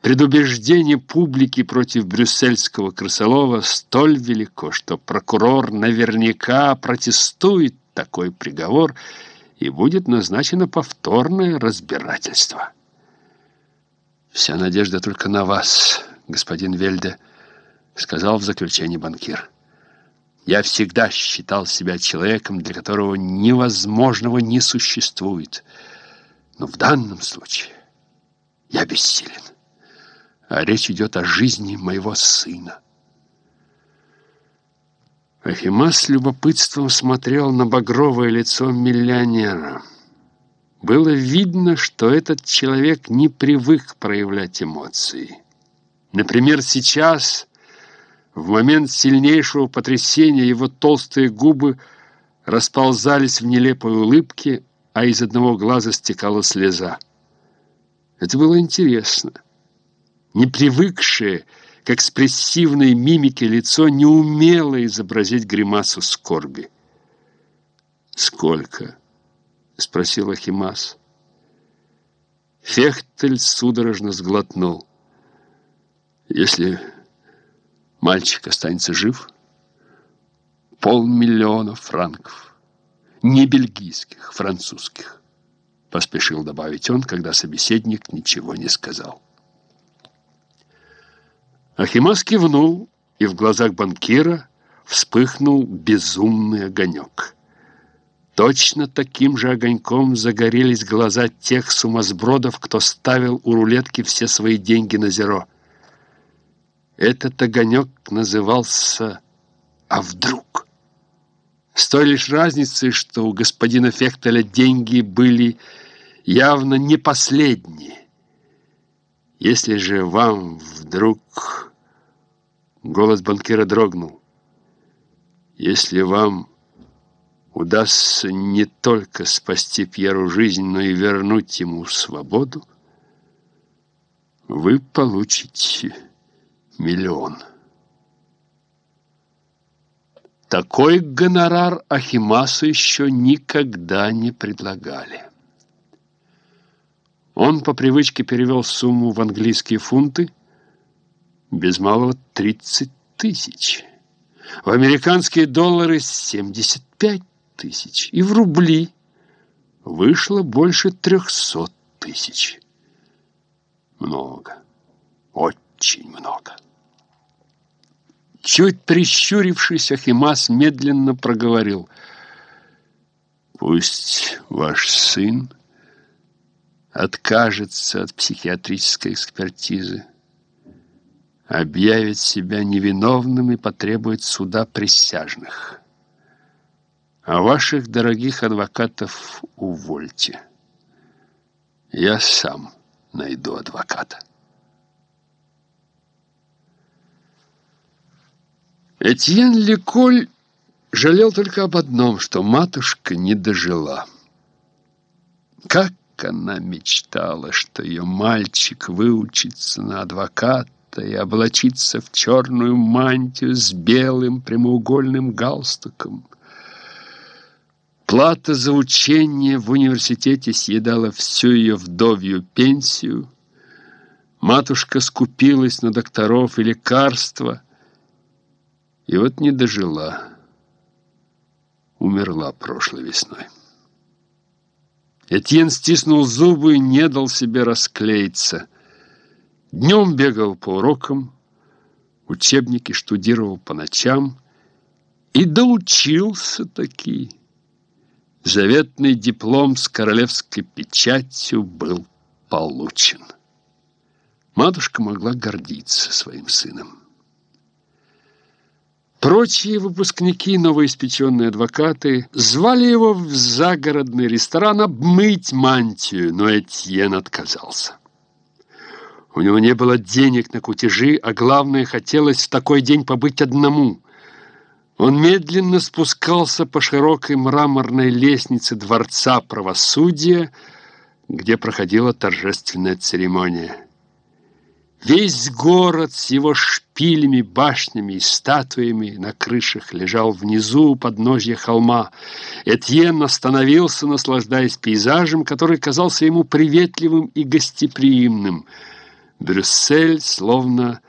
Предубеждение публики против брюссельского крысолова столь велико, что прокурор наверняка протестует такой приговор и будет назначено повторное разбирательство. «Вся надежда только на вас, господин Вельде», — сказал в заключении банкир. «Я всегда считал себя человеком, для которого невозможного не существует. Но в данном случае я бессилен. А речь идет о жизни моего сына». Ахима с любопытством смотрел на багровое лицо миллионера. Было видно, что этот человек не привык проявлять эмоции. Например, сейчас, в момент сильнейшего потрясения, его толстые губы расползались в нелепой улыбке, а из одного глаза стекала слеза. Это было интересно. Не привыкшее к экспрессивной мимике лицо не умело изобразить гримасу скорби. «Сколько?» — спросил Ахимас. Фехтель судорожно сглотнул. «Если мальчик останется жив, полмиллиона франков, не бельгийских, французских», — поспешил добавить он, когда собеседник ничего не сказал. Ахимас кивнул, и в глазах банкира вспыхнул безумный огонек. Точно таким же огоньком загорелись глаза тех сумасбродов, кто ставил у рулетки все свои деньги на зеро. Этот огонек назывался «А вдруг?». С той лишь разницей, что у господина Фехтеля деньги были явно не последние. Если же вам вдруг... Голос банкира дрогнул. «Если вам удастся не только спасти Пьеру жизнь, но и вернуть ему свободу, вы получите миллион». Такой гонорар Ахимасу еще никогда не предлагали. Он по привычке перевел сумму в английские фунты – без малого 30 тысяч. В американские доллары 75 тысяч. И в рубли вышло больше 300 тысяч. Много. Очень много. Чуть прищурившись, Ахимас медленно проговорил. «Пусть ваш сын откажется от психиатрической экспертизы объявит себя невиновным и потребует суда присяжных. А ваших дорогих адвокатов увольте. Я сам найду адвоката. Этьен Леколь жалел только об одном, что матушка не дожила. Как она мечтала, что ее мальчик выучится на адвоката, и облачиться в черную мантию с белым прямоугольным галстуком. Плата за учение в университете съедала всю ее вдовью пенсию. Матушка скупилась на докторов и лекарства, и вот не дожила. Умерла прошлой весной. Этьен стиснул зубы и не дал себе расклеиться – Днем бегал по урокам, учебники штудировал по ночам и доучился таки. Заветный диплом с королевской печатью был получен. Матушка могла гордиться своим сыном. Прочие выпускники, новоиспеченные адвокаты, звали его в загородный ресторан обмыть мантию, но Этьен отказался. У него не было денег на кутежи, а главное, хотелось в такой день побыть одному. Он медленно спускался по широкой мраморной лестнице Дворца правосудия, где проходила торжественная церемония. Весь город с его шпилями, башнями и статуями на крышах лежал внизу у подножья холма. Этьен остановился, наслаждаясь пейзажем, который казался ему приветливым и гостеприимным – Брюссель словно